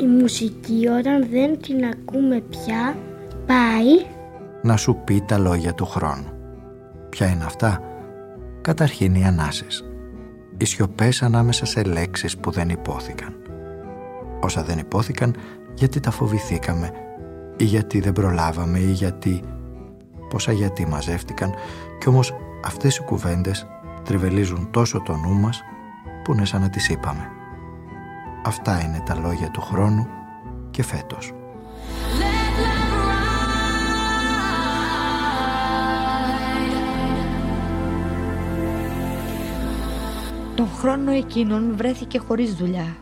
Η μουσική όταν δεν την ακούμε πια πάει να σου πει τα λόγια του χρόνου. Ποια είναι αυτά; Καταρχήν οι ανάσες. Οι σιωπές ανάμεσα σε λέξεις που δεν υπόθηκαν. Όσα δεν υπόθηκαν γιατί τα φοβηθήκαμε ή γιατί δεν προλάβαμε ή γιατί... Πόσα γιατί μαζεύτηκαν κι όμως αυτές οι κουβέντες τριβελίζουν τόσο το νου μας που είναι σαν να τις είπαμε. Αυτά είναι τα λόγια του χρόνου και φέτος. Τον χρόνο εκείνον βρέθηκε χωρίς δουλειά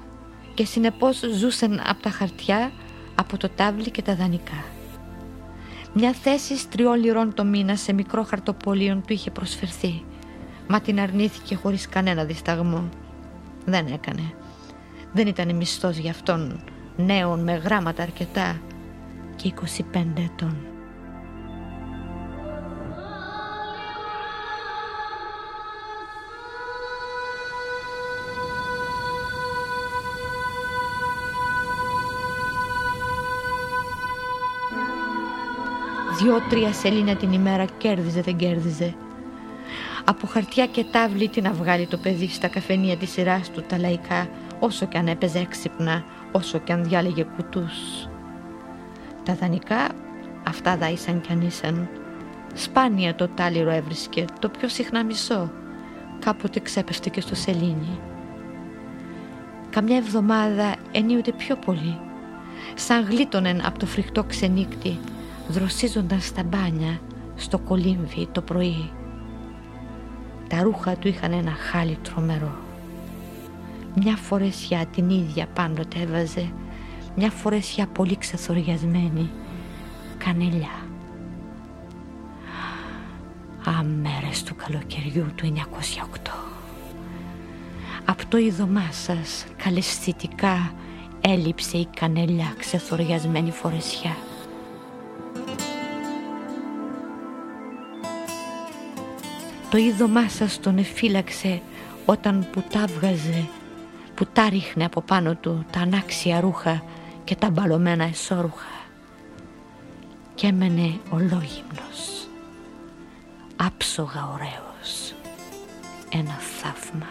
και συνεπώς ζούσαν από τα χαρτιά, από το τάβλι και τα δανεικά. Μια θέση τριών λιρών το μήνα σε μικρό χαρτοπολίον του είχε προσφερθεί, μα την αρνήθηκε χωρίς κανένα δισταγμό. Δεν έκανε. Δεν ήταν μισθός για αυτόν νέων με γράμματα αρκετά και 25 ετών. Δυο-τρία σελίνα την ημέρα κέρδιζε δεν κέρδιζε. Από χαρτιά και τάβλη τι να βγάλει το παιδί στα καφενεία της σειράς του τα λαϊκά όσο κι αν έπαιζε έξυπνα, όσο κι αν διάλεγε κουτούς. Τα δανεικά αυτά δάησαν κι αν ήσαν. Σπάνια το τάλιρο έβρισκε, το πιο συχνά μισό. Κάποτε ξέπεφτε και στο σελήνι. Καμιά εβδομάδα ενίοτε πιο πολύ. Σαν γλίτωνεν από το φρικτό ξενύκτη, δροσίζονταν στα μπάνια, στο κολύμβι το πρωί. Τα ρούχα του είχαν ένα χάλι τρομερό. Μια φορεσιά την ίδια πάντοτε έβαζε, μια φορεσιά πολύ ξεθοριασμένη, κανελιά. Αμέρες του καλοκαιριού του 1908. Από το είδωμά σας καλεσθητικά έλειψε η κανελιά ξεθοριασμένη φορεσιά. Το είδωμά σας τον εφύλαξε όταν που τα βγαζε που τα ρίχνε από πάνω του τα ανάξια ρούχα και τα μπαλωμένα εσώρουχα. Και έμενε ολόγυμνος άψογα ωραίος ένα θαύμα.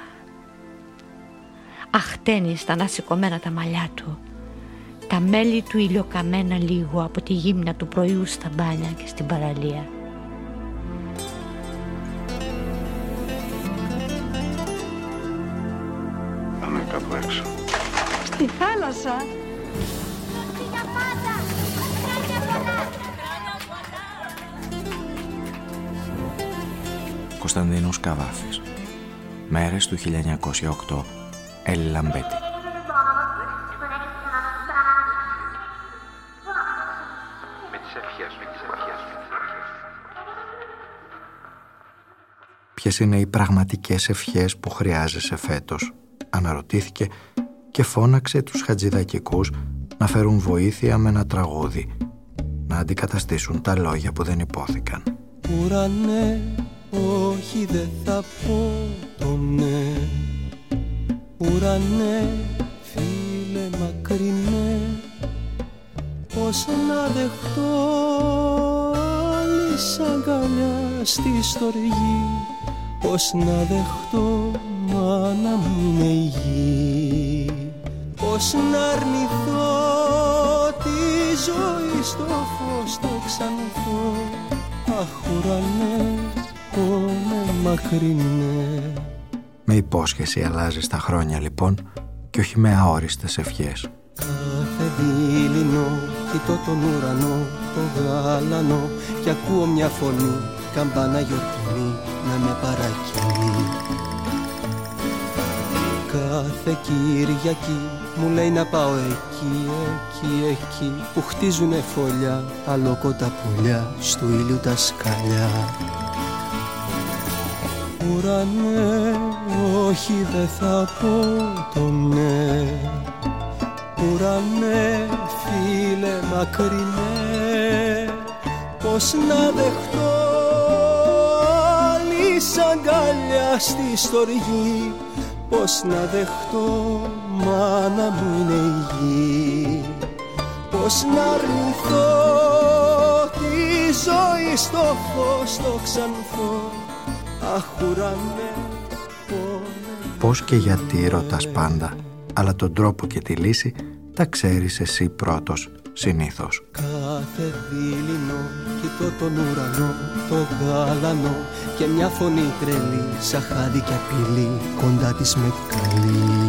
Αχτένει στα ανασηκωμένα τα μαλλιά του τα μέλη του ηλιοκαμένα λίγο από τη γύμνα του πρωιού στα μπάνια και στην παραλία στη θάλασσα. Κωνσταντίνος Καβάφης Μέρες του 1908 Έλλη Λαμπέτη Ποιες είναι οι πραγματικές ευχές που χρειάζεσαι φέτος; Αναρωτήθηκε και φώναξε τους χατζηδακικούς να φέρουν βοήθεια με ένα τραγούδι, να αντικαταστήσουν τα λόγια που δεν υπόθηκαν. Ουρανέ, όχι δεν θα πω το ναι. Ουρανέ, φίλε μακρινέ Πώς να δεχτώ άλλη αγκαλιά στη στοργή. Πώς να δεχτώ μάνα μου είναι η γη Πώς να αρνηθώ τη ζωή στο φως το ξανθώ Αχ ουρανέ, πόνε μακρινές. Με υπόσχεση αλλάζεις τα χρόνια λοιπόν και όχι με αόριστες ευχές. Κάθε δίληνο κοιτώ τον ουρανό, το γάλανο και ακούω μια φωνή καμπάνα γιορτινή να με παρακινεί. Κάθε Κυριακή μου λέει να πάω εκεί, εκεί, εκεί που χτίζουνε φωλιά, αλόκοτα πουλιά, στο ήλιο τα σκαλιά. Ουρανέ, όχι δεν θα πω το ναι Ουρανέ, φίλε μακρινέ Πώς να δεχτώ άλλη αγκαλιά στη στοργή Πώς να δεχτώ μάνα μου είναι η γη Πώς να αρνηθώ τη ζωή στο φως το ξανθώ Αχ ουρανέ Πώς και γιατί ρωτάς πάντα αλλά τον τρόπο και τη λύση τα ξέρεις εσύ πρώτος συνήθως. Κάθε δίληνο κοιτώ τον ουρανό, το γάλανο και μια φωνή τρελή σαν χάδι και απειλή κοντά της με καλή.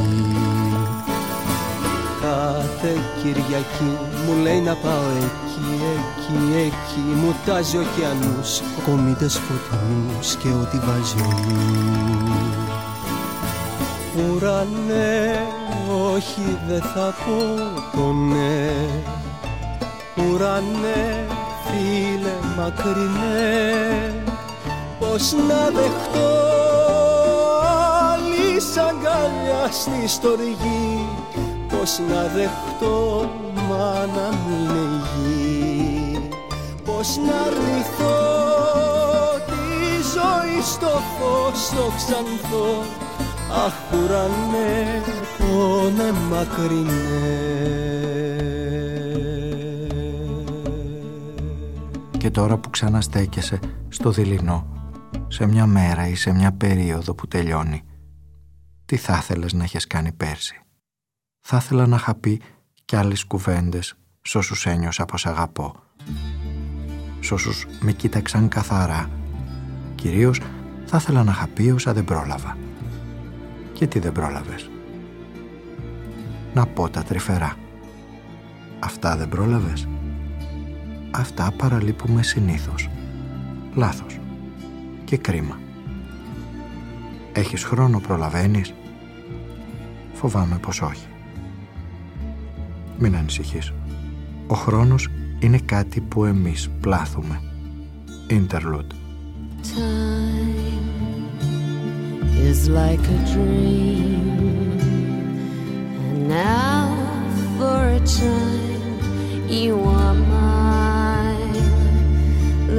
Κάθε Κυριακή μου λέει να πάω εκεί, εκεί, εκεί. Μου τάζει ωκεανούς, κομίτες φωτεινούς και ό,τι βάζει ο Ουρανέ, όχι δεν θα πω το ναι. Ουρανέ, φίλε μακρινέ. Πώς να δεχτώ άλλη αγκαλιά στη στοργή Πώς να δεχτώ μάνα μου είναι η γη Πώς να αρνηθώ τη ζωή στο φως το ξανθώ Αχ ουρανέ, πόνε μακρινές Και τώρα που ξαναστέκεσαι στο δειλινό, σε μια μέρα ή σε μια περίοδο που τελειώνει, τι θα ήθελες να έχεις κάνει πέρσι; Θα ήθελα να είχα πει κι άλλες κουβέντες σ' όσους ένιωσα πως αγαπώ. Σ' όσους με κοίταξαν καθαρά. Κυρίως θα ήθελα να είχα πει όσα δεν πρόλαβα και τι δεν πρόλαβες; Να πω τα τρυφερά. Αυτά δεν πρόλαβες; Αυτά παραλείπουμε συνήθως. Λάθος. Και κρίμα. Έχεις χρόνο προλαβαίνεις; Φοβάμαι πως όχι. Μην ανησυχείς. Ο χρόνος είναι κάτι που εμείς πλάθουμε. Interlude. is like a dream. And now, for a time, you are mine.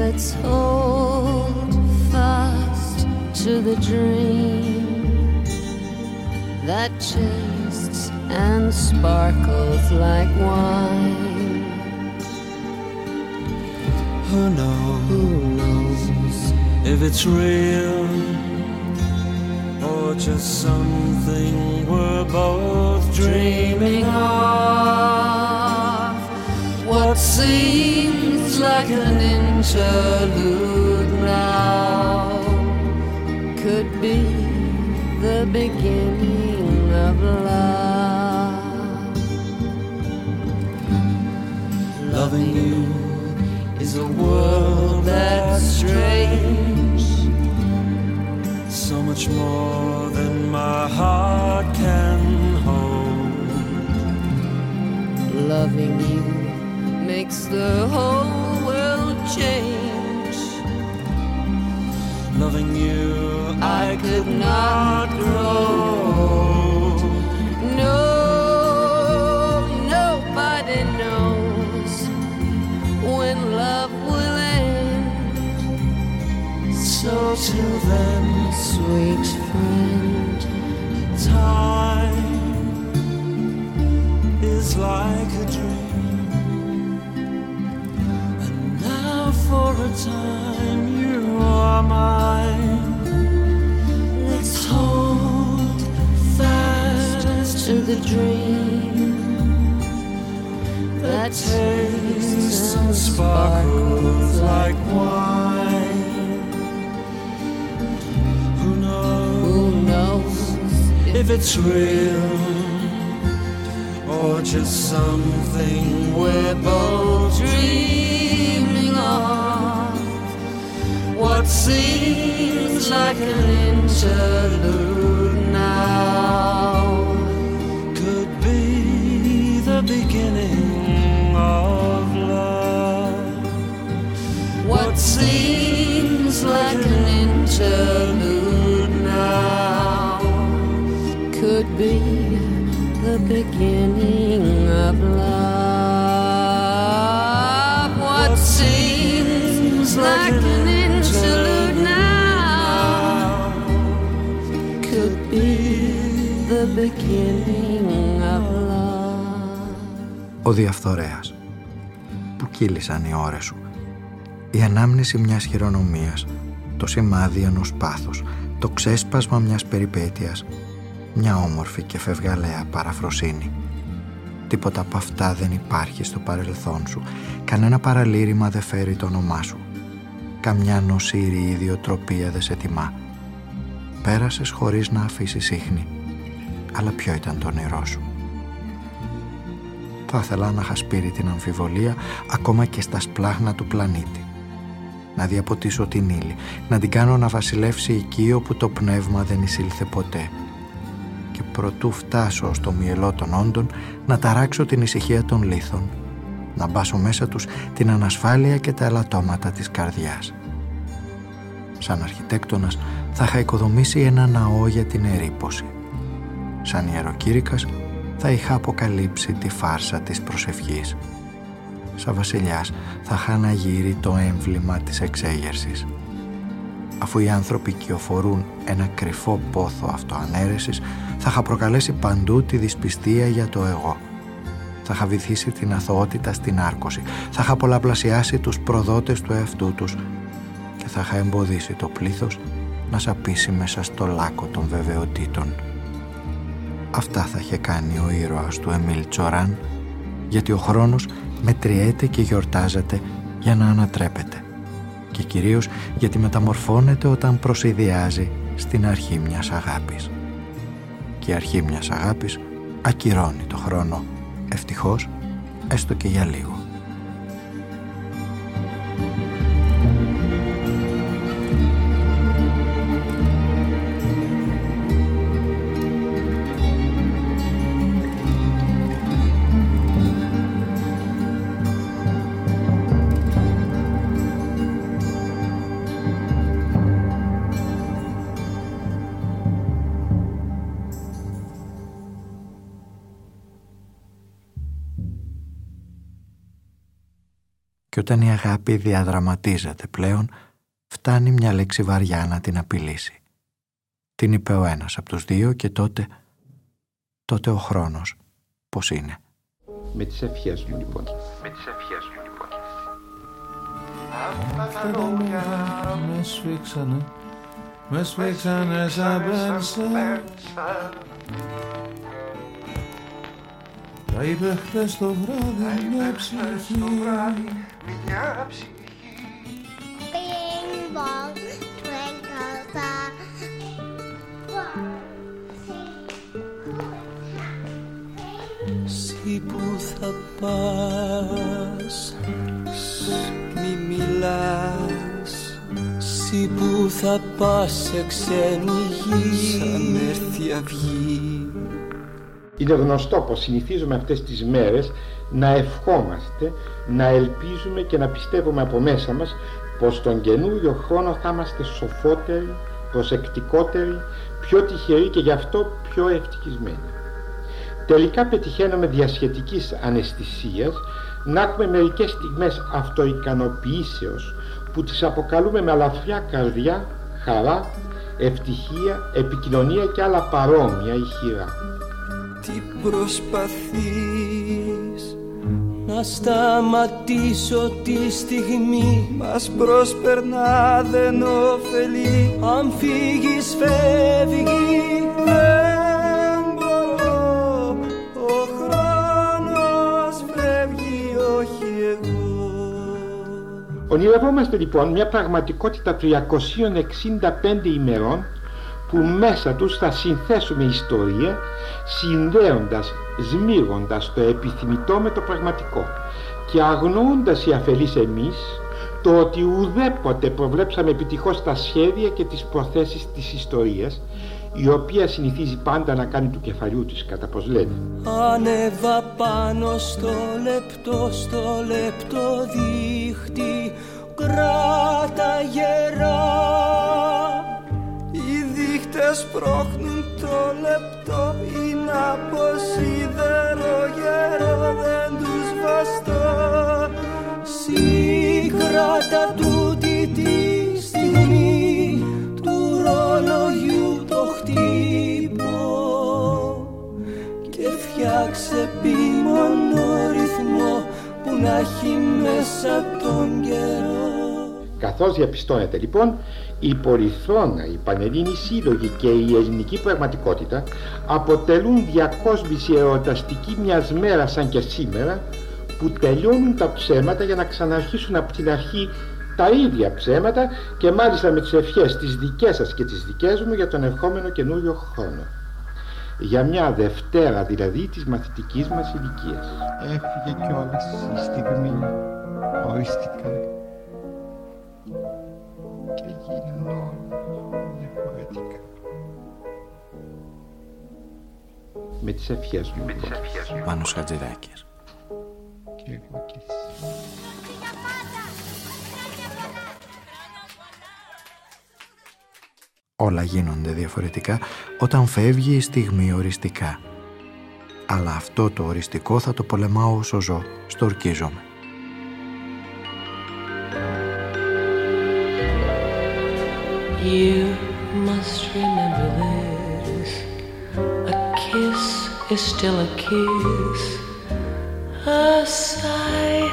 Let's hold fast to the dream that tastes and sparkles like wine. Who knows? Who knows if it's real? or just something we're both dreaming of. What seems like an interlude now could be the beginning Loving you is a world that's strange so much more than my heart can hold. Loving you makes the whole world change. Loving you, I could not till then sweet friend. Time is like a dream, and now for a time you are mine. Let's hold fast to the dream that tastes and sparkles like wine. It's real or just something we're both dreaming of. What seems like an interlude now could be the beginning of love. What seems like an interlude the beginning of love. What seems like an interlude now could be the beginning of love. Ο διαφθορέας. Που κύλησαν οι ώρες σου. Η ανάμνηση μιας χειρονομίας. Το σημάδι ενός πάθους. Το ξέσπασμα μιας περιπέτειας. Μια όμορφη και φευγαλαία παραφροσύνη. Τίποτα από αυτά δεν υπάρχει στο παρελθόν σου. Κανένα παραλήρημα δεν φέρει το όνομά σου. Καμιά νοσήρη ιδιοτροπία δεν σε τιμά. Πέρασες χωρίς να αφήσεις ίχνη. Αλλά ποιο ήταν το όνειρό σου. Θα ήθελα να χασπείρει την αμφιβολία ακόμα και στα σπλάχνα του πλανήτη. Να διαποτίσω την ύλη, να την κάνω να βασιλεύσει εκεί όπου το πνεύμα δεν εισήλθε ποτέ. Και προτού φτάσω στο μυελό των όντων, να ταράξω την ησυχία των λίθων, να μπάσω μέσα τους την ανασφάλεια και τα ελαττώματα της καρδιάς. Σαν αρχιτέκτονας θα είχα οικοδομήσει ένα ναό για την ερήπωση. Σαν ιεροκήρυκας θα είχα αποκαλύψει τη φάρσα της προσευχής. Σαν βασιλιάς θα είχα αναγύρει το έμβλημα της εξέγερσης. Αφού οι άνθρωποι κυοφορούν ένα κρυφό πόθο αυτοανέρεσης, θα είχα προκαλέσει παντού τη δυσπιστία για το εγώ. Θα είχα βυθίσει την αθωότητα στην άρκωση. Θα είχα πολλαπλασιάσει τους προδότες του εαυτού τους και θα είχα εμποδίσει το πλήθος να σαπίσει μέσα στο λάκκο των βεβαιωτήτων. Αυτά θα είχε κάνει ο ήρωας του Εμίλ Τσοράν γιατί ο χρόνος μετριέται και γιορτάζεται για να ανατρέπεται και κυρίως γιατί μεταμορφώνεται όταν προσυδειάζει στην αρχή μιας αγάπης. Και η αρχή μιας αγάπης ακυρώνει το χρόνο, ευτυχώς, έστω και για λίγο. Όταν η αγάπη διαδραματίζεται πλέον, φτάνει μια λέξη βαριά να την απειλήσει. Την είπε ο ένας από τους δύο και τότε, τότε ο χρόνος πώς είναι. Με τις ευχές μου λοιπόν. Με τις ευχές μου λοιπόν. Αυτά τα λόγια με σφίξανε, με σφίξανε σαν πένσα. Τα είπε χθες το βράδυ μια ψυχή μια ψυχή. Bing bong, twinkle star. Εσύ που θα πας Μη μιλάς. Εσύ που θα πας σε ξένη γη Σαν έρθει η αυγή Είναι γνωστό πως συνηθίζουμε αυτές τις μέρες να ευχόμαστε, να ελπίζουμε και να πιστεύουμε από μέσα μας πως τον καινούριο χρόνο θα είμαστε σοφότεροι, προσεκτικότεροι, πιο τυχεροί και γι' αυτό πιο ευτυχισμένοι. Τελικά πετυχαίνουμε διασχετικής αναισθησίας να έχουμε μερικές στιγμές αυτοικανοποιήσεως που τις αποκαλούμε με αλαφριά καρδιά, χαρά, ευτυχία, επικοινωνία και άλλα παρόμοια ηχηρά. Τι προσπαθείς. Να σταματήσω τη στιγμή. Μας προσπερνά δεν ωφελεί. Αν φύγεις φεύγει. Δεν μπορώ. Ο χρόνος φεύγει όχι εγώ. Ονειρευόμαστε λοιπόν μια πραγματικότητα 365 ημερών που μέσα τους θα συνθέσουμε ιστορία συνδέοντας, σμίγοντας το επιθυμητό με το πραγματικό και αγνοώντας οι αφελείς εμείς το ότι ουδέποτε προβλέψαμε επιτυχώς τα σχέδια και τις προθέσεις της ιστορίας η οποία συνηθίζει πάντα να κάνει του κεφαλιού της κατά πως λένε. Ανέβα πάνω στο λεπτό, στο λεπτό δίχτυ, κράτα γερά. Οι δίχτες πρόχνουν το λεπτό, είναι από σίδερο γερό, δεν τους βαστά. Συγκράτα τούτη τη στιγμή του ρολογιού το χτύπω και φτιάξε επίμονο ρυθμό που να έχει μέσα τον καιρό. Καθώς διαπιστώνεται λοιπόν, η Πολυθρόνα, η Πανελλήνη Σύλλογη και η ελληνική πραγματικότητα αποτελούν διακόσμηση εορταστική μιας μέρας σαν και σήμερα που τελειώνουν τα ψέματα για να ξαναρχίσουν από την αρχή τα ίδια ψέματα και μάλιστα με τις ευχές τις δικές σας και τις δικές μου για τον ερχόμενο καινούριο χρόνο. Για μια Δευτέρα δηλαδή της μαθητικής μας ηλικίας. Έφυγε κιόλας η στιγμή οριστικά και γίνουν όλα διαφορετικά. Με τις ευχές μου. λοιπόν. Μάνος Χατζηδάκης. Και εγώ κι εσύ. Όλα γίνονται διαφορετικά όταν φεύγει η στιγμή οριστικά. Αλλά αυτό το οριστικό θα το πολεμάω όσο ζω, στορκίζομαι. You must remember this. A kiss is still a kiss. A sigh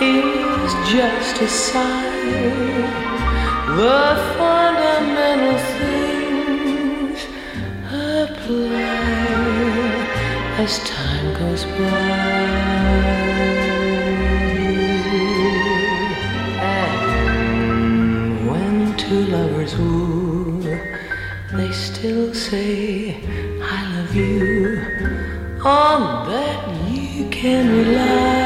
is just a sigh. The fundamental things apply as time goes by. Still say, I love you. Oh, On that you can rely.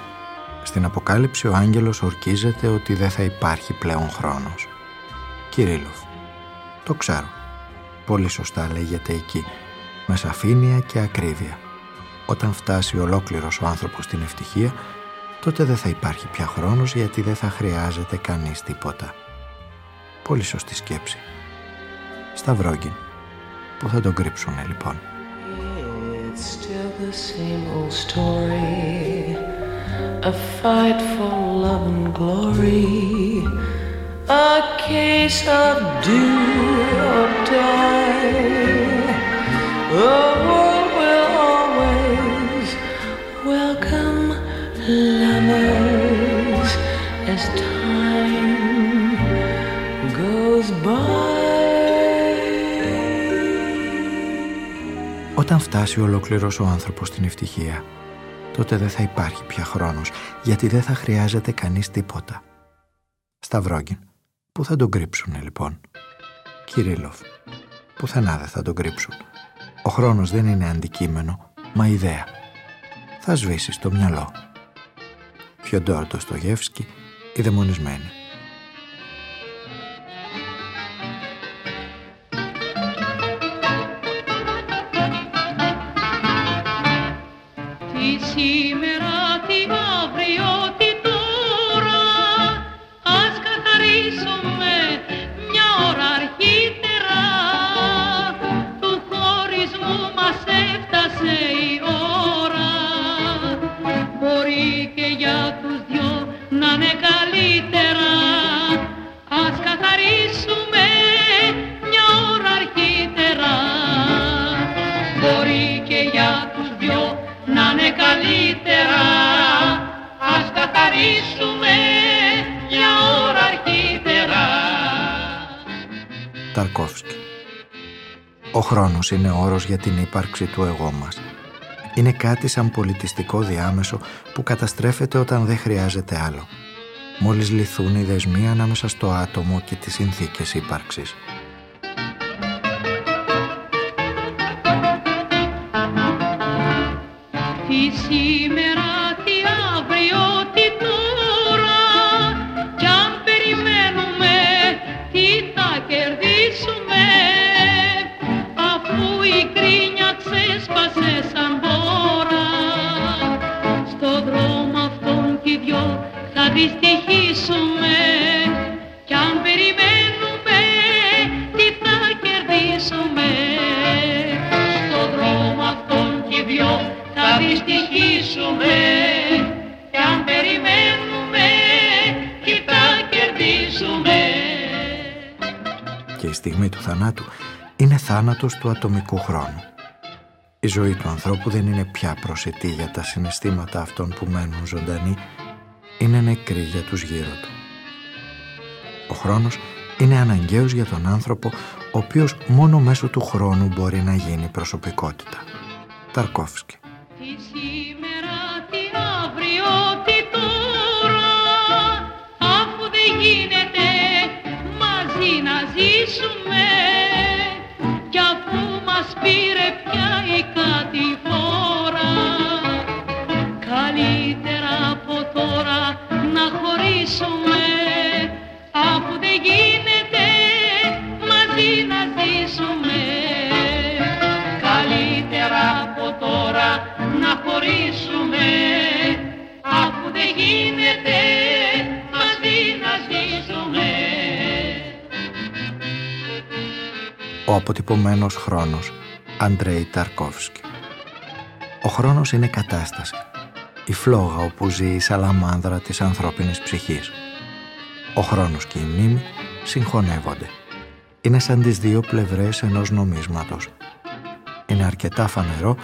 Στην Αποκάλυψη ο άγγελος ορκίζεται ότι δεν θα υπάρχει πλέον χρόνος. Κυρίλοφ. Το ξέρω. Πολύ σωστά λέγεται εκεί. Με σαφήνεια και ακρίβεια. Όταν φτάσει ολόκληρος ο άνθρωπος στην ευτυχία, τότε δεν θα υπάρχει πια χρόνος γιατί δεν θα χρειάζεται κανείς τίποτα. Πολύ σωστή σκέψη. Σταυρόγγιν. Πού θα τον κρύψουνε λοιπόν. It's still the same old story. A fight for love and glory. A case of do or die. The world will always welcome lovers as time goes by. Όταν φτάσει ολόκληρος ο άνθρωπος στην ευτυχία, τότε δεν θα υπάρχει πια χρόνος, γιατί δεν θα χρειάζεται κανείς τίποτα. Σταυρόγγιν, πού θα τον κρύψουνε λοιπόν; Κυρίλοφ, πουθενά δεν θα τον κρύψουν. Ο χρόνος δεν είναι αντικείμενο, μα ιδέα. Θα σβήσεις στο μυαλό. Φιοντόρ Ντοστογεύσκη, η δαιμονισμένη. he χρόνος είναι όρος για την ύπαρξη του εγώ μας είναι κάτι σαν πολιτιστικό διάμεσο που καταστρέφεται όταν δεν χρειάζεται άλλο. Μόλις λυθούν οι δεσμοί ανάμεσα στο άτομο και τις συνθήκες ύπαρξης. Είναι θάνατος του ατομικού χρόνου. Η ζωή του ανθρώπου δεν είναι πια προσιτή για τα συναισθήματα αυτών που μένουν ζωντανοί, είναι νεκρή για τους γύρω του. Ο χρόνος είναι αναγκαίος για τον άνθρωπο, ο οποίος μόνο μέσω του χρόνου μπορεί να γίνει προσωπικότητα. Ταρκόφσκι αποτυπωμένος χρόνος Αντρέι Ταρκόφσκι Ο χρόνος είναι κατάσταση η φλόγα όπου ζει η σαλαμάνδρα της ανθρώπινης ψυχής. Ο χρόνος και η μνήμη συγχωνεύονται. Είναι σαν τις δύο πλευρές ενός νομίσματος. Είναι αρκετά φανερό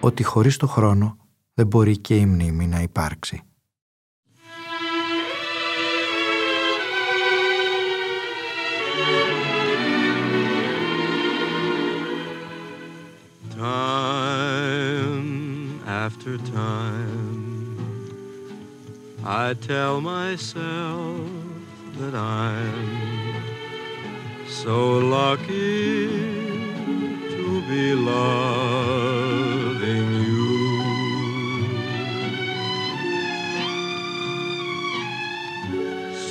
ότι χωρίς το χρόνο δεν μπορεί και η μνήμη να υπάρξει. After time, I tell myself that I'm so lucky to be loving you.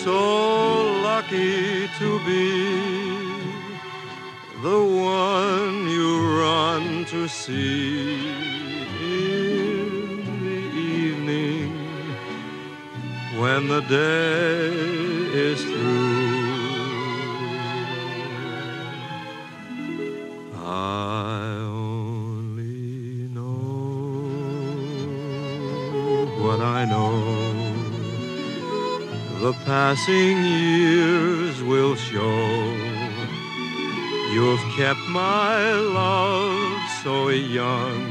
So lucky to be the one you run to see when the day is through. I only know what I know. The passing years will show. You've kept my love so young,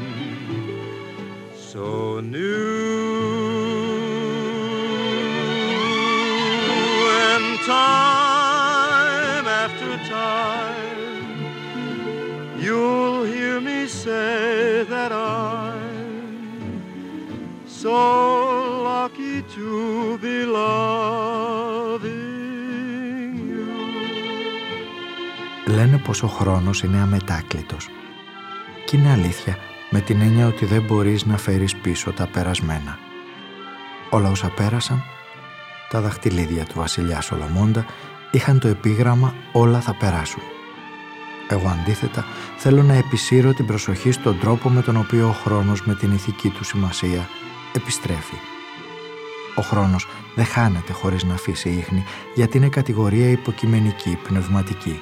so new. Time after time, you'll hear me say that I'm so lucky to be loving you. Λένε πως ο χρόνος είναι αμετάκλητος. Και είναι αλήθεια με την έννοια ότι δεν μπορείς να φέρεις πίσω τα περασμένα. Όλα όσα πέρασαν, τα δαχτυλίδια του βασιλιά Σολομώντα είχαν το επίγραμμα «Όλα θα περάσουν». Εγώ αντίθετα θέλω να επισύρω την προσοχή στον τρόπο με τον οποίο ο χρόνος με την ηθική του σημασία επιστρέφει. Ο χρόνος δεν χάνεται χωρίς να αφήσει ίχνη γιατί είναι κατηγορία υποκειμενική, πνευματική.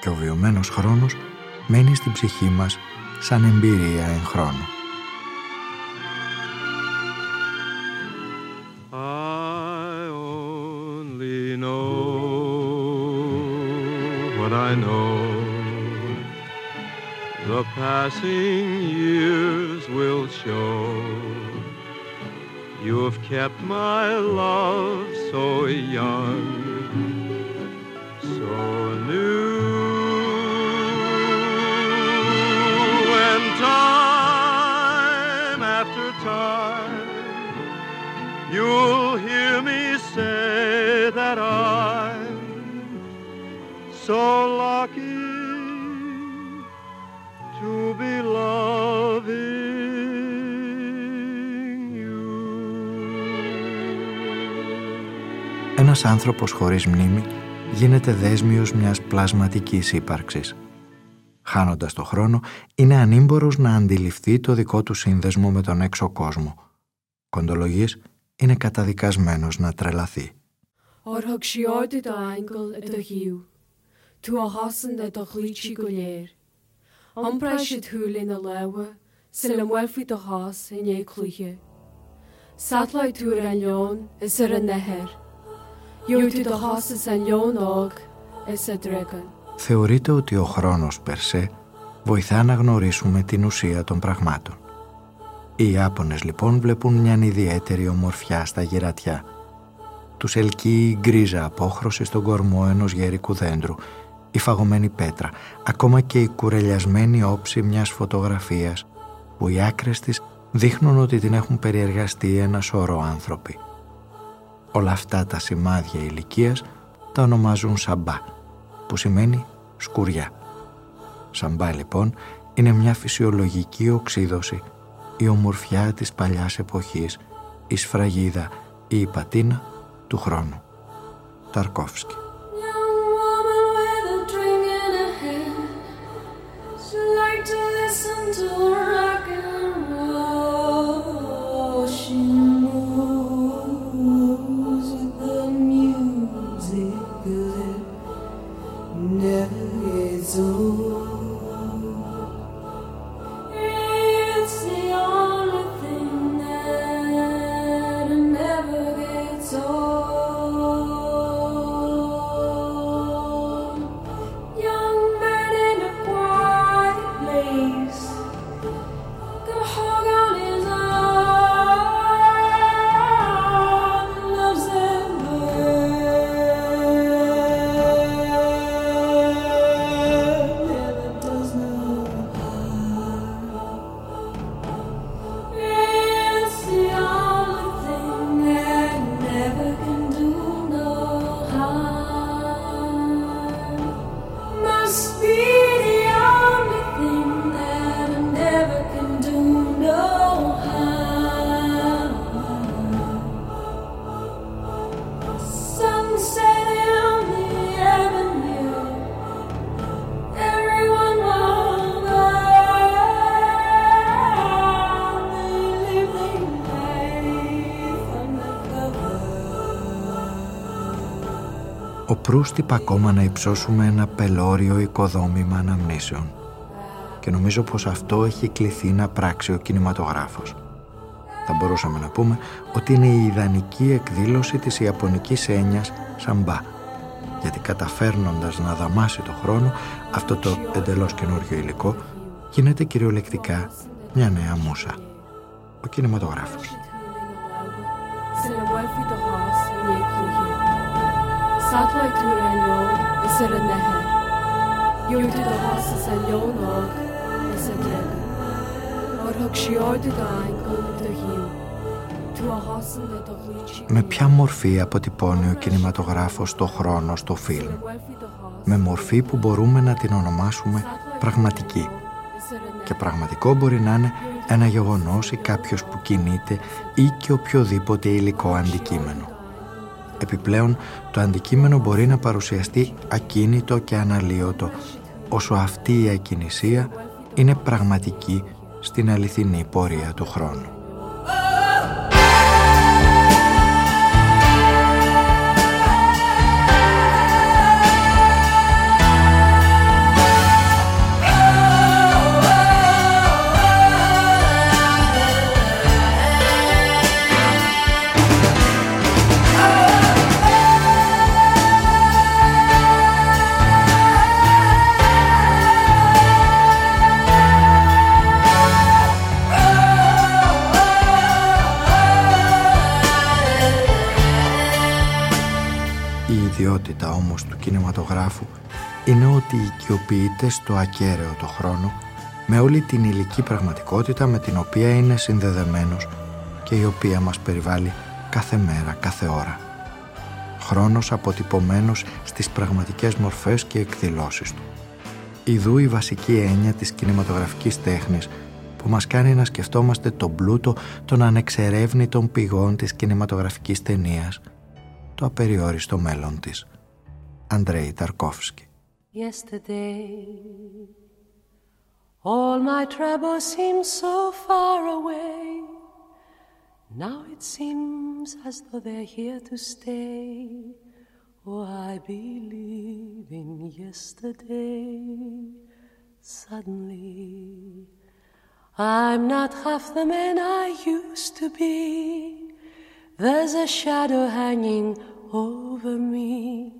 Και ο βιωμένος χρόνος μένει στην ψυχή μας σαν εμπειρία εν χρόνο. Passing years will show. You've kept my love so young, Ένας άνθρωπος χωρίς μνήμη γίνεται δέσμιος μιας πλασματικής ύπαρξης. Χάνοντας το χρόνο, είναι ανήμπορος να αντιληφθεί το δικό του σύνδεσμο με τον έξω κόσμο. Κοντολογής είναι καταδικασμένος να τρελαθεί. Or thug siorde do angel a do hiú, tú a hasan a do chlítí go léir. Ampra sé thuúlin na lewe, se le mufi do has in é chlúche. Satlaid túr an leon is ar an neher. Jo tú do has is an leon ág is a dregan. Θεωρείται ότι ο χρόνος περσέ βοηθά να γνωρίσουμε την ουσία των πραγμάτων. Οι Ιάπωνες λοιπόν βλέπουν μια ιδιαίτερη ομορφιά στα γερατιά. Τους ελκύει η γκρίζα απόχρωση στον κορμό ενός γερικού δέντρου, η φαγωμένη πέτρα, ακόμα και η κουρελιασμένη όψη μιας φωτογραφίας που οι άκρες της δείχνουν ότι την έχουν περιεργαστεί ένα σωρό άνθρωποι. Όλα αυτά τα σημάδια ηλικίας τα ονομάζουν σαμπά, που σημαίνει σκουριά. Σαμπά λοιπόν είναι μια φυσιολογική οξύδωση, η ομορφιά της παλιάς εποχής, η σφραγίδα ή η πατίνα του χρόνου. Ταρκόφσκι. Ο Προύστ είπε ακόμα να υψώσουμε ένα πελώριο οικοδόμημα αναμνήσεων και νομίζω πως αυτό έχει κληθεί να πράξει ο κινηματογράφος. Θα μπορούσαμε να πούμε ότι είναι η ιδανική εκδήλωση της ιαπωνικής έννοιας σαμπά γιατί καταφέρνοντας να δαμάσει το χρόνο αυτό το εντελώς καινούριο υλικό γίνεται κυριολεκτικά μια νέα μουσα. Ο κινηματογράφος. Satellite túr an leon is ar an neher. Joúta do has is an leon ág is a dregan. Or thug siorde do angel do hiú. Tú a hasan le do chlítí Με ποια μορφή αποτυπώνει ο κινηματογράφος το χρόνο στο φιλμ; Με μορφή που μπορούμε να την ονομάσουμε πραγματική. Και πραγματικό μπορεί να είναι ένα γεγονός ή κάποιος που κινείται ή και οποιοδήποτε υλικό αντικείμενο. Επιπλέον, το αντικείμενο μπορεί να παρουσιαστεί ακίνητο και αναλύωτο, όσο αυτή η ακινησία είναι πραγματική στην αληθινή πορεία του χρόνου. Κινηματογράφου είναι ότι οικειοποιείται στο ακέραιο το χρόνο με όλη την υλική πραγματικότητα με την οποία είναι συνδεδεμένος και η οποία μας περιβάλλει κάθε μέρα, κάθε ώρα. Χρόνος αποτυπωμένος στις πραγματικές μορφές και εκδηλώσεις του. Ιδού η βασική έννοια της κινηματογραφικής τέχνης που μας κάνει να σκεφτόμαστε τον πλούτο των ανεξερεύνητων πηγών της κινηματογραφικής ταινίας, το απεριόριστο μέλλον της. Andrei Tarkovsky. Yesterday, all my troubles seem so far away. Now it seems as though they're here to stay. Oh, I believe in yesterday. Suddenly, I'm not half the man I used to be. There's a shadow hanging over me.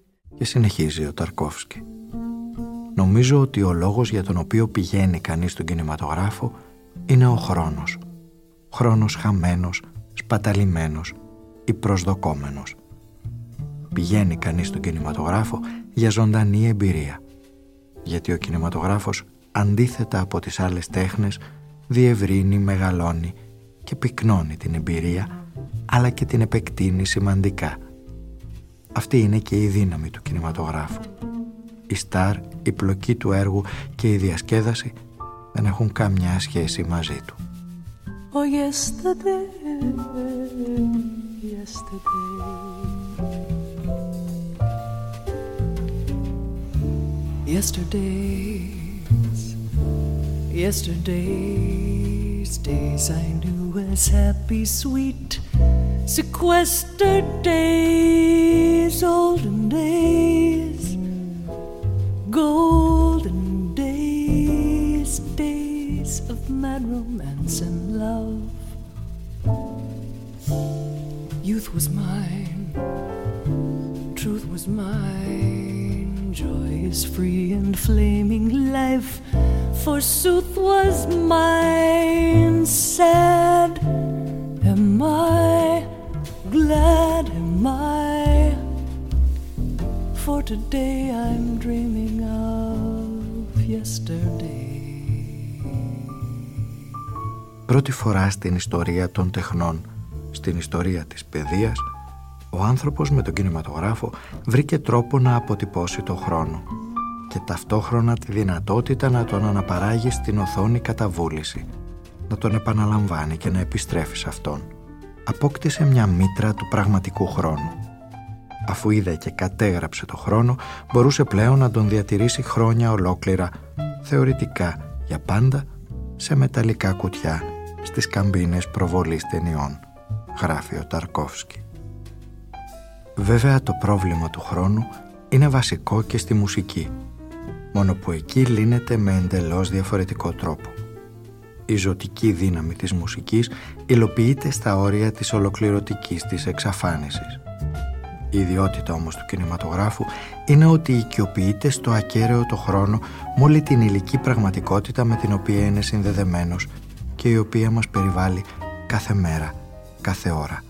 Και συνεχίζει ο Ταρκόφσκι. Νομίζω ότι ο λόγος για τον οποίο πηγαίνει κανείς στον κινηματογράφο είναι ο χρόνος. Χρόνος χαμένος, σπαταλημένος ή προσδοκόμενος. Πηγαίνει κανείς στον κινηματογράφο για ζωντανή εμπειρία. Γιατί ο κινηματογράφος αντίθετα από τις άλλες τέχνες διευρύνει, μεγαλώνει και πυκνώνει την εμπειρία αλλά και την επεκτείνει σημαντικά. Αυτή είναι και η δύναμη του κινηματογράφου. Η στάρ, η πλοκή του έργου και η διασκέδαση δεν έχουν καμιά σχέση μαζί του. Oh, yesterday, yesterday. Yesterdays, yesterdays, days I knew was happy, sweet, sequestered days, olden days, golden days, days of mad romance and love. Youth was mine, truth was mine, joy is free and flaming life forsooth was mine. Sad am I, for today I'm dreaming of yesterday. Πρώτη φορά στην ιστορία των τεχνών, στην ιστορία της παιδείας, ο άνθρωπος με τον κινηματογράφο βρήκε τρόπο να αποτυπώσει το χρόνο και ταυτόχρονα τη δυνατότητα να τον αναπαράγει στην οθόνη κατά βούληση, να τον επαναλαμβάνει και να επιστρέφει σε αυτόν. Απόκτησε μια μήτρα του πραγματικού χρόνου. Αφού είδε και κατέγραψε το χρόνο, μπορούσε πλέον να τον διατηρήσει χρόνια ολόκληρα, θεωρητικά για πάντα, σε μεταλλικά κουτιά στις καμπίνες προβολής ταινιών, γράφει ο Ταρκόφσκι. Βέβαια το πρόβλημα του χρόνου είναι βασικό και στη μουσική μόνο που εκεί λύνεται με εντελώς διαφορετικό τρόπο. Η ζωτική δύναμη της μουσικής υλοποιείται στα όρια της ολοκληρωτικής της εξαφάνισης. Η ιδιότητα όμως του κινηματογράφου είναι ότι οικειοποιείται στο ακέραιο το χρόνο με όλη την υλική πραγματικότητα με την οποία είναι συνδεδεμένος και η οποία μας περιβάλλει κάθε μέρα, κάθε ώρα.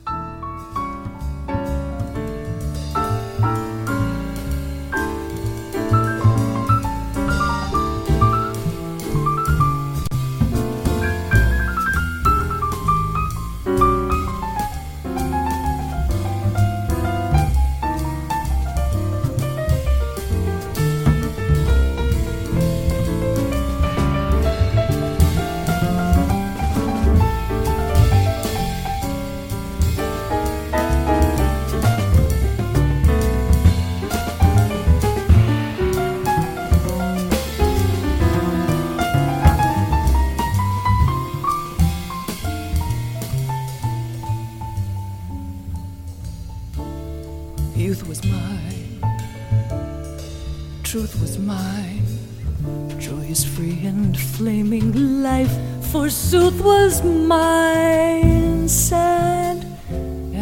Forsooth, was mine. Sad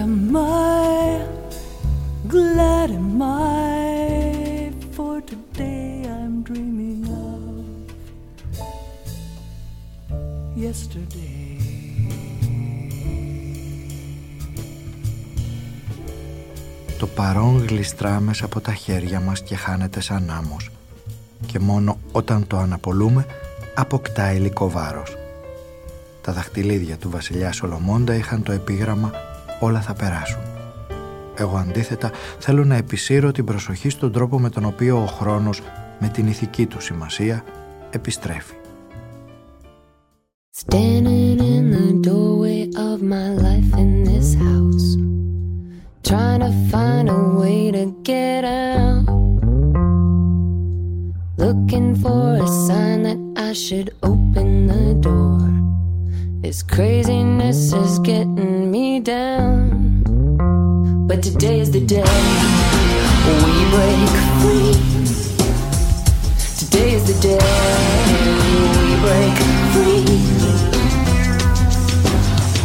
am I, glad; Am I, for today I'm dreaming of yesterday. Το παρόν γλιστρά μέσα από τα χέρια μας και χάνεται σαν άμμος και μόνο όταν το αναπολούμε αποκτά υλικό βάρος. Τα δαχτυλίδια του βασιλιά Σολομώντα είχαν το επίγραμμα «Όλα θα περάσουν». Εγώ αντίθετα θέλω να επισύρω την προσοχή στον τρόπο με τον οποίο ο χρόνος με την ηθική του σημασία επιστρέφει. Standing in the doorway of my life in this house Trying to find a way to get out Looking for a sign that I should open the door This craziness is getting me down But today is the day we break free Today is the day we break free.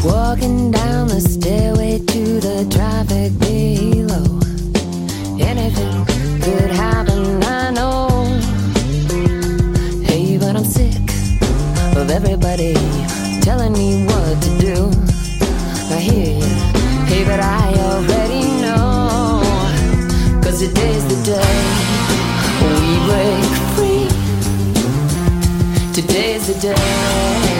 Walking down the stairway to the traffic below. Anything could happen, I know. Hey, but I'm sick of everybody telling me what to do. I hear you, hey, but I already know. Cause today's the day we break free. Today's the day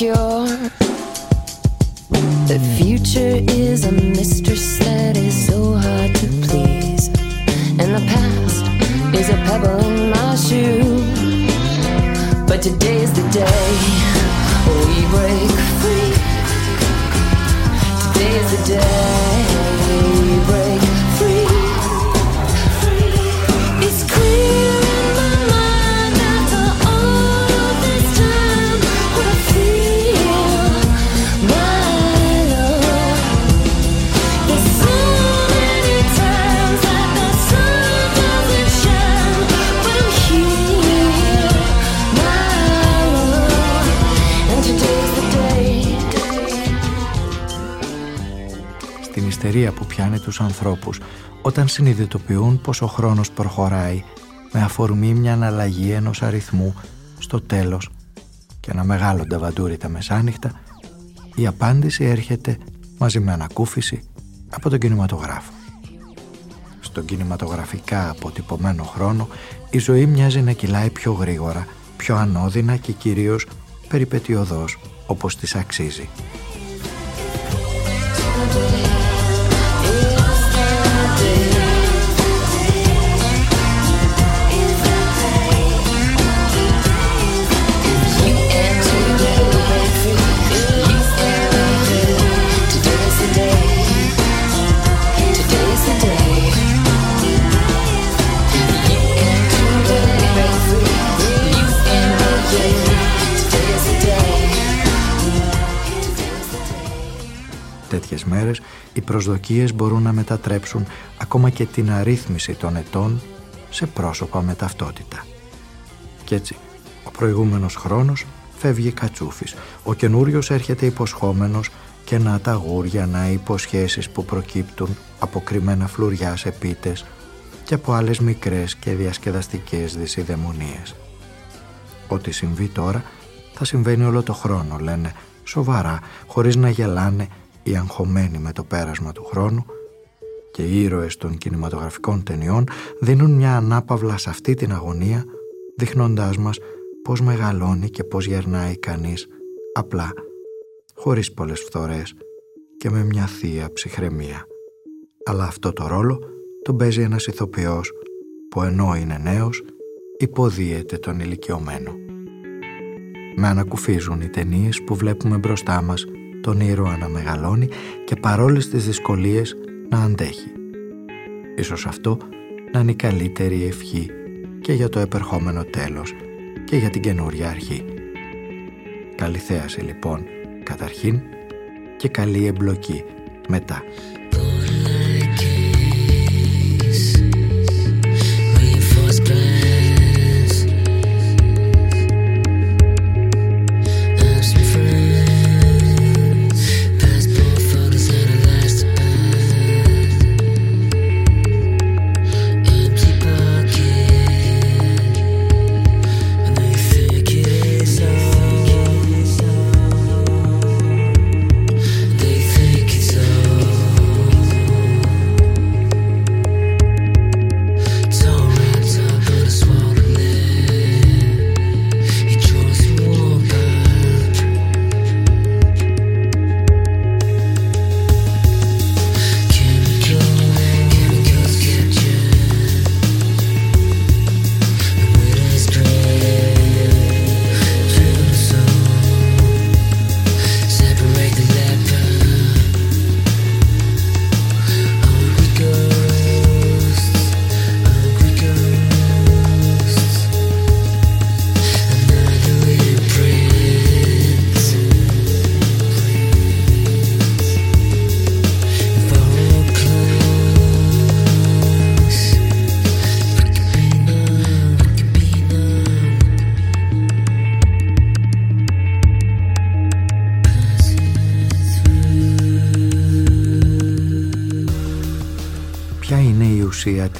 insecure. The future is a mistress that is so hard to please. And the past is a pebble in my shoe. But today's the day we break free. Today's the day τους ανθρώπους όταν συνειδητοποιούν πως ο χρόνος προχωράει με αφορμή μια αναλλαγή ενός αριθμού στο τέλος και ένα μεγάλο νταβαντούρι τα μεσάνυχτα η απάντηση έρχεται μαζί με ανακούφιση από τον κινηματογράφο. Στον κινηματογραφικά αποτυπωμένο χρόνο η ζωή μοιάζει να κυλάει πιο γρήγορα, πιο ανώδυνα και κυρίως περιπετειωδώς όπως της αξίζει. Τέτοιες μέρες οι προσδοκίες μπορούν να μετατρέψουν ακόμα και την αρρύθμιση των ετών σε πρόσωπα με ταυτότητα. Κι έτσι, ο προηγούμενος χρόνος φεύγει κατσούφης, ο καινούριος έρχεται υποσχόμενος και να τα γούρια να οι υποσχέσεις που προκύπτουν από κρυμμένα φλουριά σε πίτες και από άλλες μικρές και διασκεδαστικές δυσιδαιμονίες. Ό,τι συμβεί τώρα θα συμβαίνει όλο το χρόνο, λένε, σοβαρά, χωρίς να γελάνε οι αγχωμένοι με το πέρασμα του χρόνου και οι ήρωες των κινηματογραφικών ταινιών δίνουν μια ανάπαυλα σε αυτή την αγωνία δείχνοντάς μας πώς μεγαλώνει και πώς γερνάει κανείς απλά χωρίς πολλές φθορές και με μια θεία ψυχραιμία. Αλλά αυτό το ρόλο τον παίζει ένας ηθοποιός που ενώ είναι νέος υποδίεται τον ηλικιωμένο. Με ανακουφίζουν οι ταινίες που βλέπουμε μπροστά μας τον ήρωα να μεγαλώνει και παρόλες τις δυσκολίες να αντέχει. Ίσως αυτό να είναι η καλύτερη ευχή και για το επερχόμενο τέλος και για την καινούρια αρχή. Καλή θέαση λοιπόν καταρχήν και καλή εμπλοκή μετά.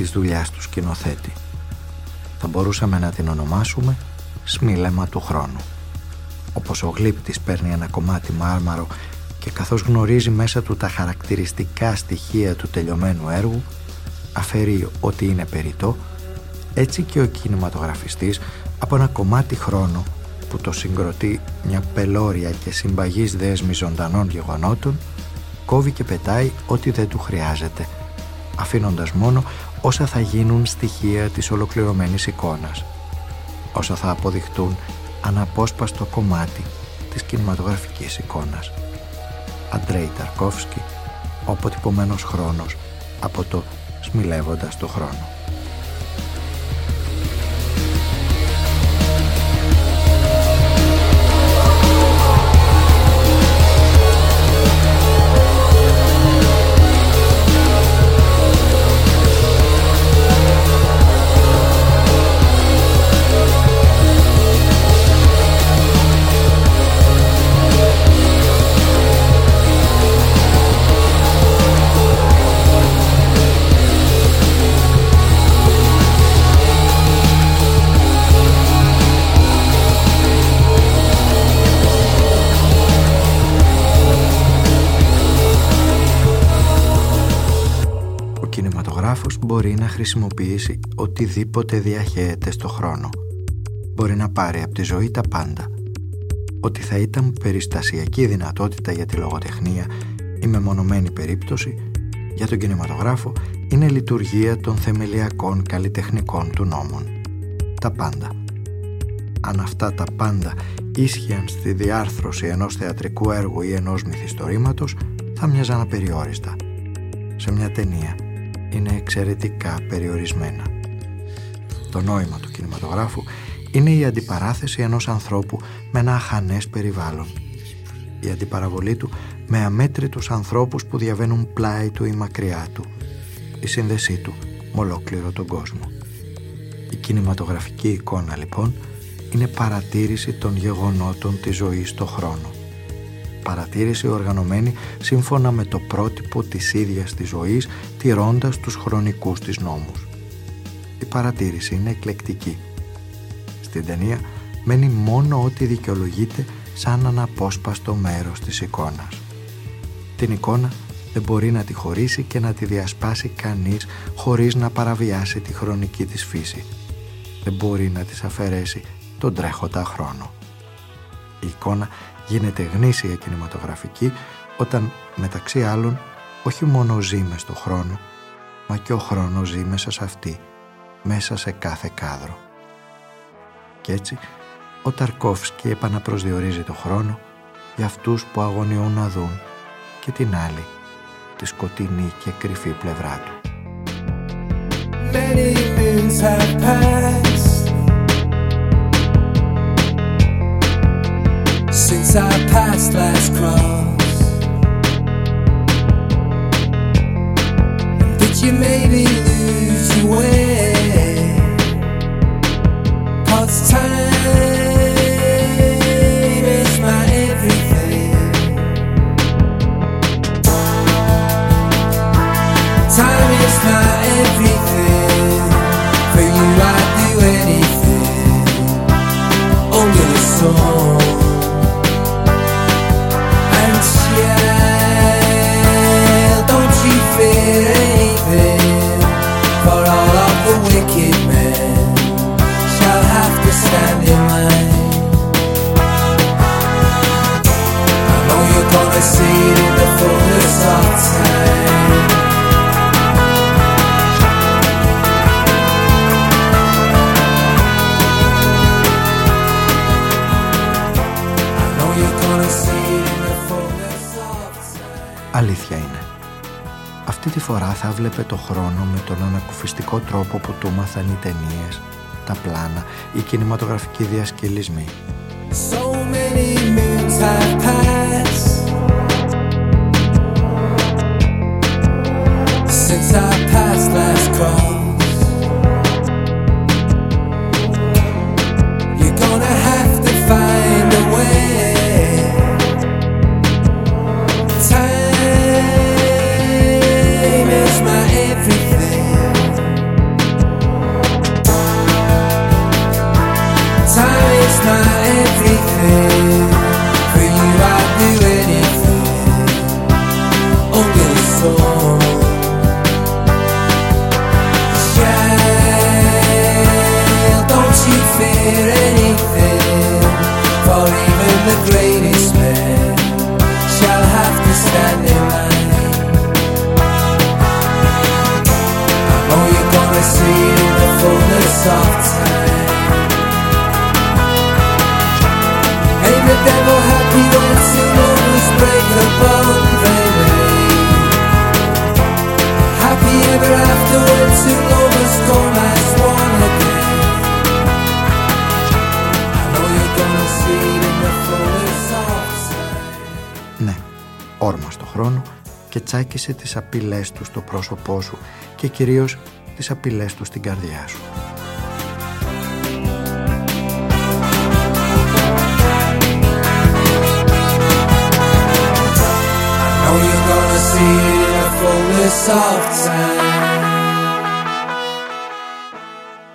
Της δουλειάς του σκηνοθέτη. Θα μπορούσαμε να την ονομάσουμε «σμίλεμα του χρόνου». Όπως ο γλύπτης παίρνει ένα κομμάτι μάρμαρο και καθώς γνωρίζει μέσα του τα χαρακτηριστικά στοιχεία του τελειωμένου έργου, αφαιρεί ότι είναι περιττό, έτσι και ο κινηματογραφιστής από ένα κομμάτι χρόνο που το συγκροτεί μια πελώρια και συμπαγής δέσμη ζωντανών γεγονότων, κόβει και πετάει ό,τι δεν του χρειάζεται – αφήνοντας μόνο όσα θα γίνουν στοιχεία της ολοκληρωμένης εικόνας, όσα θα αποδειχτούν αναπόσπαστο κομμάτι της κινηματογραφικής εικόνας. Αντρέι Ταρκόφσκι, ο αποτυπωμένος χρόνος από το «Σμιλεύοντας το χρόνο». Μπορεί να χρησιμοποιήσει οτιδήποτε διαχέεται στο χρόνο. Μπορεί να πάρει από τη ζωή τα πάντα. Ότι θα ήταν περιστασιακή δυνατότητα για τη λογοτεχνία ή μεμονωμένη περίπτωση, για τον κινηματογράφο είναι λειτουργία των θεμελιακών καλλιτεχνικών του νόμων. Τα πάντα. Αν αυτά τα πάντα ίσχυαν στη διάρθρωση ενός θεατρικού έργου ή ενός μυθιστορήματος, θα μοιάζαν απεριόριστα. Σε μια ταινία είναι εξαιρετικά περιορισμένα. Το νόημα του κινηματογράφου είναι η αντιπαράθεση ενός ανθρώπου με ένα αχανές περιβάλλον. Η αντιπαραβολή του με αμέτρητους ανθρώπους που διαβαίνουν πλάι του ή μακριά του. Η σύνδεσή του με ολόκληρο τον κόσμο. Η κινηματογραφική εικόνα λοιπόν είναι παρατήρηση των γεγονότων της ζωής στο χρόνο παρατήρηση οργανωμένη σύμφωνα με το πρότυπο της ίδιας της ζωής, τηρώντας τους χρονικούς της νόμους. Η παρατήρηση είναι εκλεκτική. Στην ταινία μένει μόνο ό,τι δικαιολογείται σαν αναπόσπαστο μέρος της εικόνας. Την εικόνα δεν μπορεί να τη χωρίσει και να τη διασπάσει κανείς χωρίς να παραβιάσει τη χρονική της φύση. Δεν μπορεί να της αφαιρέσει τον τρέχοντα χρόνο. Η εικόνα γίνεται γνήσια κινηματογραφική όταν μεταξύ άλλων όχι μόνο ζει μες στο χρόνο, μα και ο χρόνος ζει μέσα σε αυτή, μέσα σε κάθε κάδρο. Κι έτσι, ο Ταρκόφσκι επαναπροσδιορίζει το χρόνο για αυτούς που αγωνιούν να δουν και την άλλη, τη σκοτεινή και κρυφή πλευρά του. Many have passed As I passed last cross. Did you maybe lose your way? Cause time is my everything. Time is my everything. For you, I'd do anything. Only a song. did anything For all of the wicked men Shall have to stand in line. I know you're gonna see it in the fullness of time. Αυτή τη φορά θα βλέπε το χρόνο με τον ανακουφιστικό τρόπο που του μάθαν οι ταινίες, τα πλάνα, οι κινηματογραφικοί διασκελισμοί. So many τσάκισε τις απειλές του στο πρόσωπό σου και κυρίως τις απειλές του στην καρδιά σου.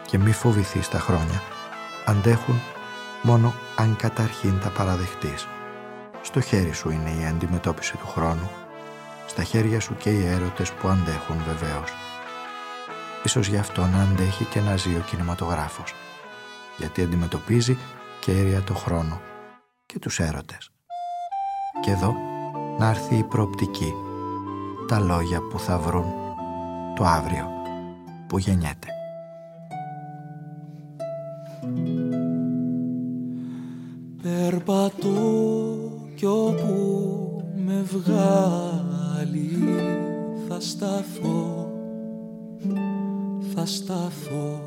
Και μη φοβηθείς τα χρόνια. Αντέχουν μόνο αν καταρχήν τα παραδεχτείς. Στο χέρι σου είναι η αντιμετώπιση του χρόνου στα χέρια σου και οι έρωτες που αντέχουν βεβαίως. Ίσως γι' αυτό να αντέχει και να ζει ο κινηματογράφος, γιατί αντιμετωπίζει κέρια το χρόνο και τους έρωτες. Και εδώ να έρθει η προοπτική, τα λόγια που θα βρουν το αύριο που γεννιέται. Περπατώ κι όπου με βγάζει θα σταθώ, θα σταθώ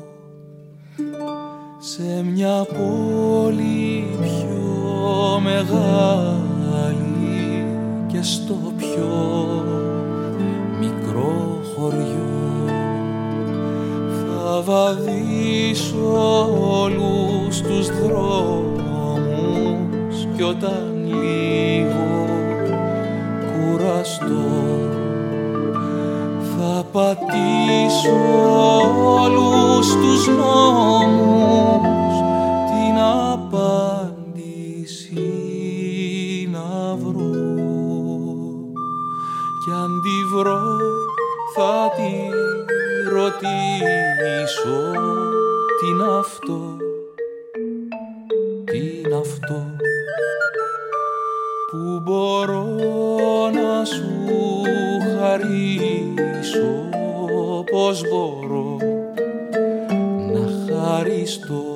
σε μια πόλη πιο μεγάλη και στο πιο μικρό χωριό. Θα βαδίσω όλους τους δρόμους κι όταν θα πατήσω όλους τους νόμους χαρίσω πως μπορώ να χαριστώ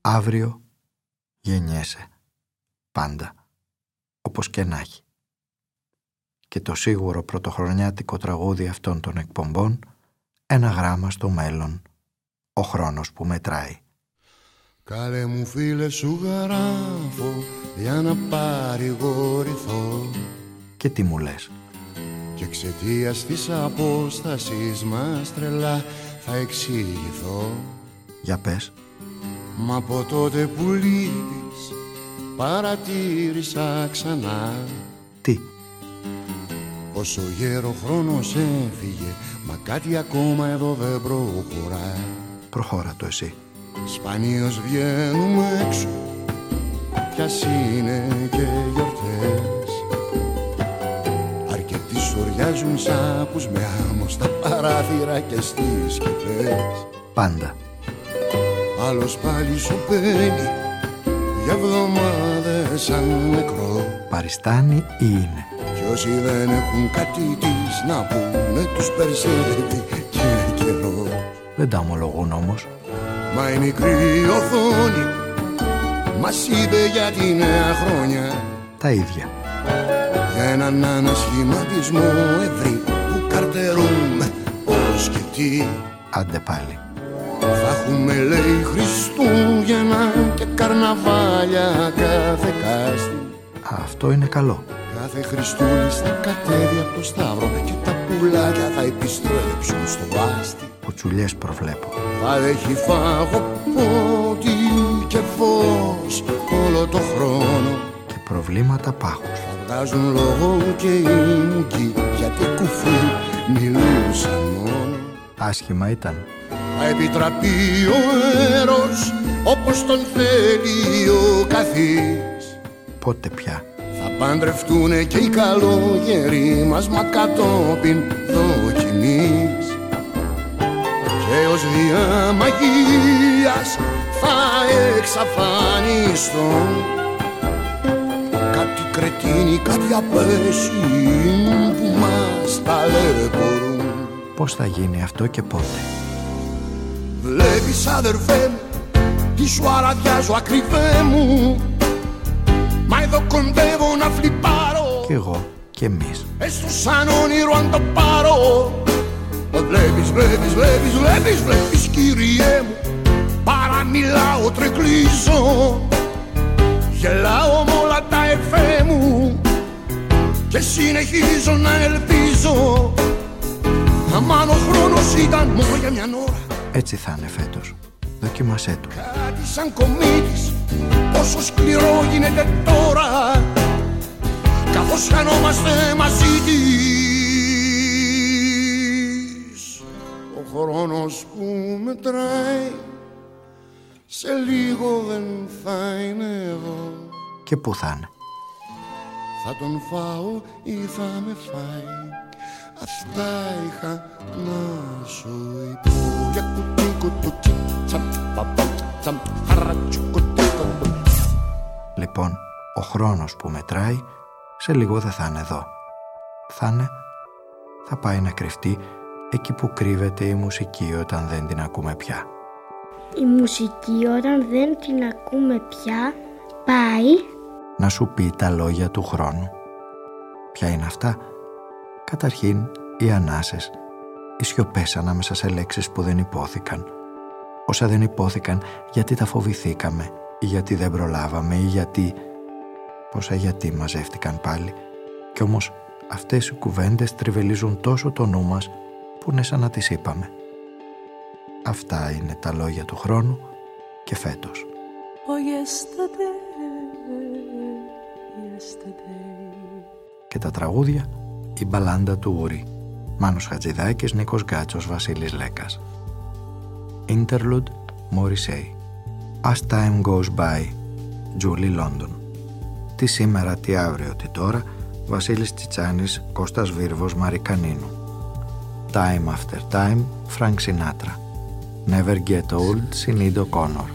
Αύριο γεννιέσαι. Πάντα. Όπως και να έχει. Και το σίγουρο πρωτοχρονιάτικο τραγούδι αυτών των εκπομπών ένα γράμμα στο μέλλον. Ο χρόνος που μετράει. Καλέ μου φίλε σου γράφω για να παρηγορηθώ Και τι μου λες; Και εξαιτίας της απόστασης μας τρελά θα εξηγηθώ. Για πες. Μα από τότε που λείπεις παρατήρησα ξανά Τι; Πόσο γέρο χρόνος έφυγε Μα κάτι ακόμα εδώ δεν προχωρά Προχώρα το εσύ. Σπανίως βγαίνουμε έξω Ποιας είναι και γιορτές Αρκετοί σοριάζουν σάπους με άμμο Στα παράθυρα και στις σκεπές Πάντα. Άλλος πάλι σου παίρνει Για εβδομάδες σαν νεκρό Παριστάνει ή είναι. Κι όσοι δεν έχουν κάτι της να πούνε Τους περισσεύει και καιρός Δεν τα ομολογούν όμως. Μα η μικρή οθόνη Μας είπε για τη νέα χρόνια Τα ίδια. Για έναν ανασχηματισμό ευρύ Που καρτερούμε πώς και τι Άντε πάλι. Θα έχουμε λέει Χριστούγεννα και καρναβάλια κάθε κάστη Αυτό είναι καλό. Κάθε Χριστούλης θα κατέβει από το Σταύρο Και τα πουλάκια θα επιστρέψουν στο βάστη Κουτσουλιές προβλέπω. Θα έχει φάγο πότι και φως όλο το χρόνο Και προβλήματα πάχους. Θα βγάζουν λόγο και οι μουκοί Γιατί κουφού μιλούσαν μόνο Άσχημα ήταν. Θα επιτραπεί ο έρος όπως τον θέλει ο καθής Πότε πια; Θα παντρευτούνε και οι καλόγεροι μας μα κατόπιν δοκιμής και ως δια μαγείας θα εξαφανιστούν κάτι κρετίνοι, κάτι απέσιοι που μας ταλαιπωρούν Πώς θα γίνει αυτό και πότε; Βλέπεις αδερφέ μου Τι σου αραδιάζω ακριβέ μου. Μα εδώ κοντεύω να φλιπάρω. Κι εγώ και εμείς. Έστω σαν όνειρο αν το πάρω. Βλέπεις, βλέπεις, βλέπεις, βλέπεις, βλέπεις κύριέ μου. Παραμιλάω, τρεκλίζω. Γελάω με όλα τα εφέ μου. Και συνεχίζω να ελπίζω. Αμάν ο χρόνος ήταν μόνο για μια ώρα Έτσι θα είναι φέτος. Δοκίμασέ του. Κάτι σαν κομίτης Πόσο σκληρό γίνεται τώρα Καθώς χανόμαστε μαζί της Ο χρόνος που μετράει Σε λίγο δεν θα είναι εδώ Και πού θα είναι; Θα τον φάω ή θα με φάει Αυτά είχα να σου πω Για κουτί κουτούτσι τσαμ παπα τσαμ χαρατσου κουτί κουτού Λοιπόν, ο χρόνος που μετράει σε λίγο δεν θα είναι εδώ. Θα είναι, θα πάει να κρυφτεί εκεί που κρύβεται η μουσική όταν δεν την ακούμε πια. Η μουσική όταν δεν την ακούμε πια πάει Να σου πει τα λόγια του χρόνου. Ποια είναι αυτά; Καταρχήν, οι ανάσες, οι σιωπές ανάμεσα σε λέξεις που δεν υπόθηκαν. Όσα δεν υπόθηκαν γιατί τα φοβηθήκαμε ή γιατί δεν προλάβαμε ή γιατί... Πόσα γιατί μαζεύτηκαν πάλι. Κι όμως αυτές οι κουβέντες τριβελίζουν τόσο το νου μας που είναι σαν να τις είπαμε. Αυτά είναι τα λόγια του χρόνου και φέτος. Και τα τραγούδια η μπαλάντα του Ούρη. Μάνος Χατζηδάκης, Νίκος Γκάτσος, Βασίλης Λέκας. Interlude, Morrissey. As Time Goes By, Julie London. Τι σήμερα, τι αύριο, τι τώρα, Βασίλης Τσιτσάνης, Κώστας Βίρβος, Μαρικανίνου. Time After Time, Frank Sinatra. Never Get Old, Sinido Connor.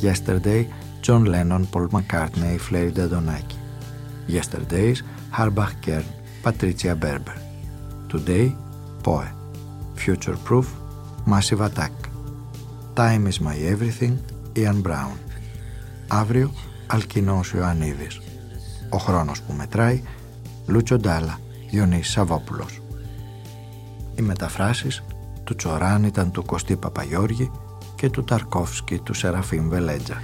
Yesterday, John Lennon, Paul McCartney, Flair Dadonaki. Yesterdays, Harbach Kern, Patricia Berber. Today, Poe. Future Proof, Massive Attack. Time is my everything, Ian Brown. Αύριο, Αλκινός Ιωαννίδης. Ο χρόνος που μετράει, Λούτσο Ντάλα, Ιωνής Σαββόπουλος. Οι μεταφράσεις του Τσοράν ήταν του Κωστή Παπαγιώργη και του Ταρκόφσκι του Σεραφείμ Βελέτζα.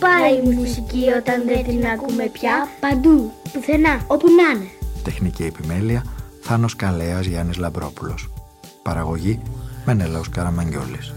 Πάει η μουσική όταν δεν την ακούμε πια. Παντού, πουθενά, όπου να είναι. Τεχνική επιμέλεια Θάνος Καλέας Γιάννης Λαμπρόπουλος. Παραγωγή Μενέλαος Καραμαγγιόλης